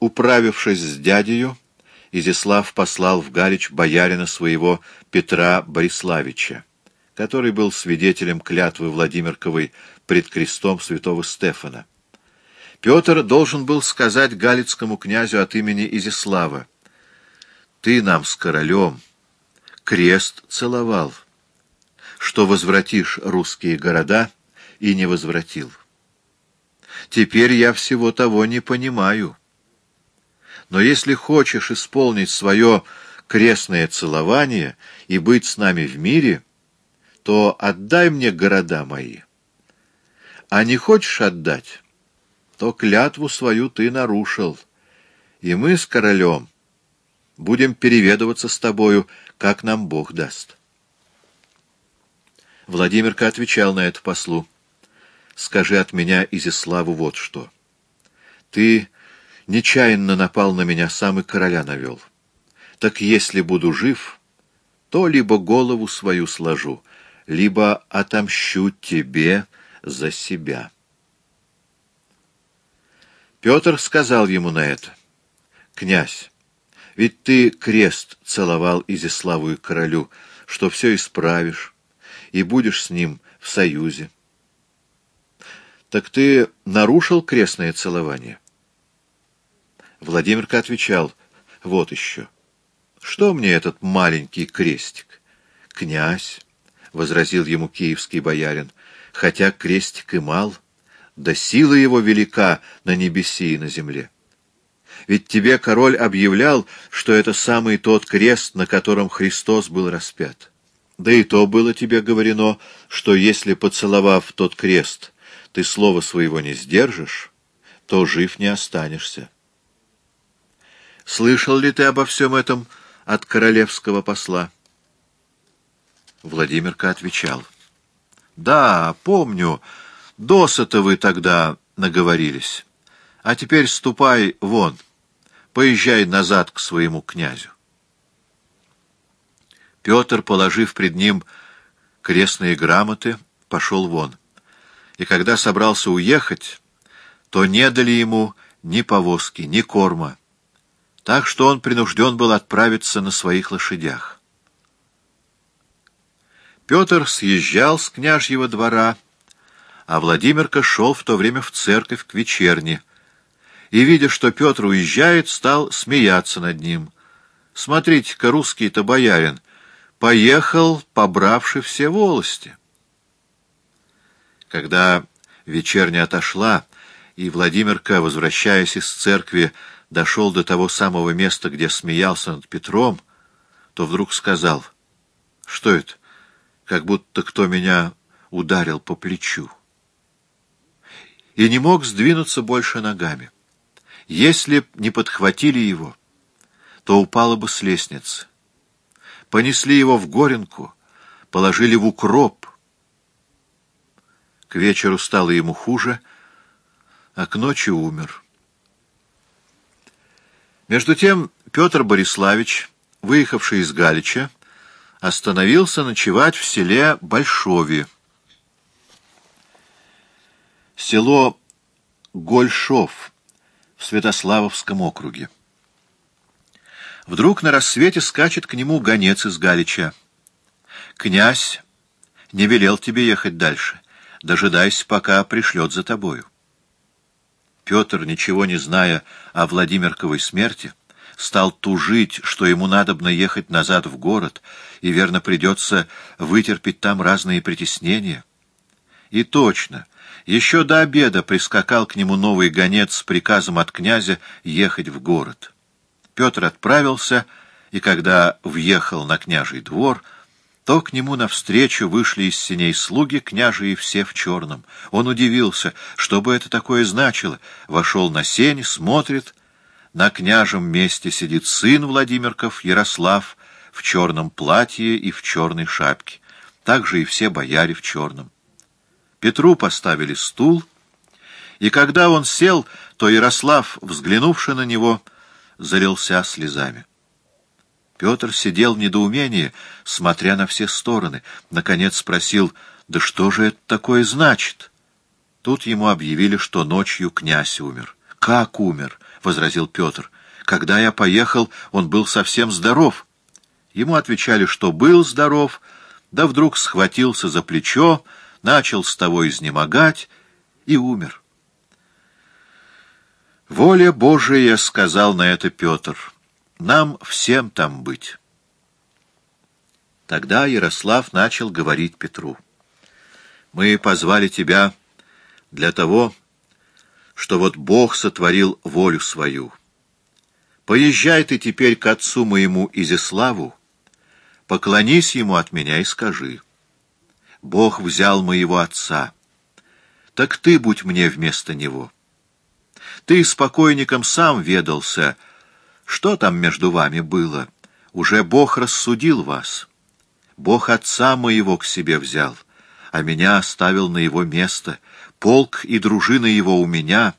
Управившись с дядею, Изяслав послал в Галич боярина своего Петра Бориславича, который был свидетелем клятвы Владимирковой пред крестом святого Стефана. Петр должен был сказать галицкому князю от имени Изяслава, «Ты нам с королем крест целовал, что возвратишь русские города и не возвратил. Теперь я всего того не понимаю. Но если хочешь исполнить свое крестное целование и быть с нами в мире, то отдай мне города мои. А не хочешь отдать, то клятву свою ты нарушил, и мы с королем будем переведываться с тобою, как нам Бог даст. Владимирка отвечал на это послу. «Скажи от меня, Изиславу, вот что. Ты нечаянно напал на меня, сам и короля навел. Так если буду жив, то либо голову свою сложу, либо отомщу тебе за себя». Петр сказал ему на это, «Князь, ведь ты крест целовал Изяславу и королю, что все исправишь, и будешь с ним в союзе. Так ты нарушил крестное целование? Владимирка отвечал, вот еще. Что мне этот маленький крестик? Князь, — возразил ему киевский боярин, — хотя крестик и мал, да сила его велика на небеси и на земле. Ведь тебе король объявлял, что это самый тот крест, на котором Христос был распят. Да и то было тебе говорено, что если, поцеловав тот крест, ты слова своего не сдержишь, то жив не останешься. Слышал ли ты обо всем этом от королевского посла? Владимирка отвечал. Да, помню, досыта вы тогда наговорились. А теперь ступай вон, поезжай назад к своему князю. Петр, положив пред ним крестные грамоты, пошел вон. И когда собрался уехать, то не дали ему ни повозки, ни корма, так что он принужден был отправиться на своих лошадях. Петр съезжал с княжьего двора, а Владимирка шел в то время в церковь к вечерне, и, видя, что Петр уезжает, стал смеяться над ним. «Смотрите-ка, русский-то боярин!» поехал, побравши все волости. Когда вечерня отошла, и Владимирка, возвращаясь из церкви, дошел до того самого места, где смеялся над Петром, то вдруг сказал, что это, как будто кто меня ударил по плечу. И не мог сдвинуться больше ногами. Если б не подхватили его, то упало бы с лестницы понесли его в Горенку, положили в укроп. К вечеру стало ему хуже, а к ночи умер. Между тем Петр Бориславич, выехавший из Галича, остановился ночевать в селе Большове. Село Гольшов в Святославовском округе. Вдруг на рассвете скачет к нему гонец из Галича. «Князь не велел тебе ехать дальше. Дожидайся, пока пришлет за тобою». Петр, ничего не зная о Владимирковой смерти, стал тужить, что ему надобно ехать назад в город, и, верно, придется вытерпеть там разные притеснения. И точно, еще до обеда прискакал к нему новый гонец с приказом от князя ехать в город. Петр отправился, и когда въехал на княжий двор, то к нему навстречу вышли из синей слуги княжи и все в черном. Он удивился, что бы это такое значило. Вошел на сень, смотрит. На княжем месте сидит сын Владимирков, Ярослав, в черном платье и в черной шапке. Также и все бояре в черном. Петру поставили стул, и когда он сел, то Ярослав, взглянувши на него, — залился слезами. Петр сидел в недоумении, смотря на все стороны. Наконец спросил, «Да что же это такое значит?» Тут ему объявили, что ночью князь умер. «Как умер?» — возразил Петр. «Когда я поехал, он был совсем здоров». Ему отвечали, что был здоров, да вдруг схватился за плечо, начал с того изнемогать и умер. «Воля Божия», — сказал на это Петр, — «нам всем там быть». Тогда Ярослав начал говорить Петру. «Мы позвали тебя для того, что вот Бог сотворил волю свою. Поезжай ты теперь к отцу моему Изяславу, поклонись ему от меня и скажи, Бог взял моего отца, так ты будь мне вместо него». Ты с покойником сам ведался. Что там между вами было? Уже Бог рассудил вас. Бог отца моего к себе взял, а меня оставил на его место. Полк и дружина его у меня.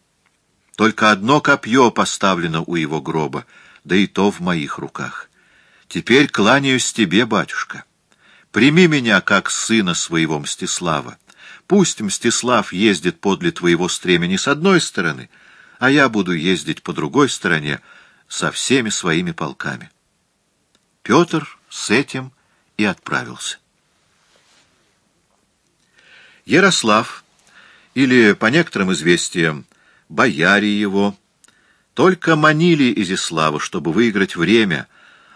Только одно копье поставлено у его гроба, да и то в моих руках. Теперь кланяюсь тебе, батюшка. Прими меня как сына своего Мстислава. Пусть Мстислав ездит подле твоего стремени с одной стороны — а я буду ездить по другой стороне со всеми своими полками. Петр с этим и отправился. Ярослав, или, по некоторым известиям, бояре его, только манили Изяслава, чтобы выиграть время,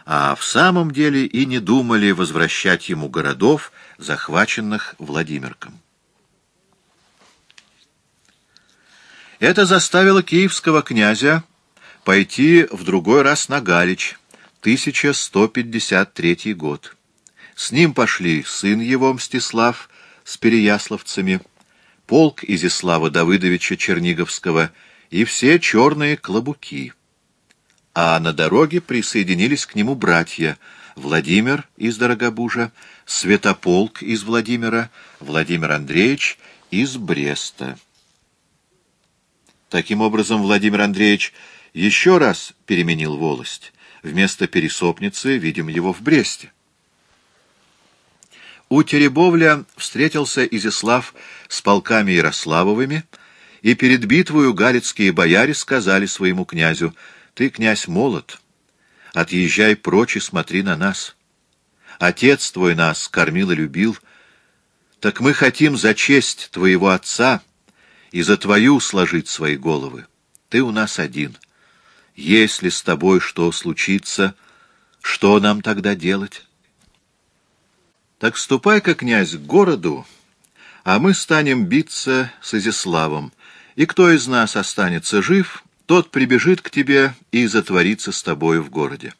а в самом деле и не думали возвращать ему городов, захваченных Владимирком. Это заставило киевского князя пойти в другой раз на Галич, 1153 год. С ним пошли сын его, Мстислав, с переяславцами, полк Изяслава Давыдовича Черниговского и все черные клобуки. А на дороге присоединились к нему братья Владимир из Дорогобужа, Святополк из Владимира, Владимир Андреевич из Бреста. Таким образом, Владимир Андреевич еще раз переменил волость. Вместо Пересопницы видим его в Бресте. У Теребовля встретился Изяслав с полками Ярославовыми, и перед битвою галицкие бояре сказали своему князю, «Ты, князь, молод, отъезжай прочь и смотри на нас. Отец твой нас кормил и любил, так мы хотим за честь твоего отца — и за твою сложить свои головы. Ты у нас один. Если с тобой что случится, что нам тогда делать? Так ступай-ка, князь, к городу, а мы станем биться с Изяславом, и кто из нас останется жив, тот прибежит к тебе и затворится с тобою в городе.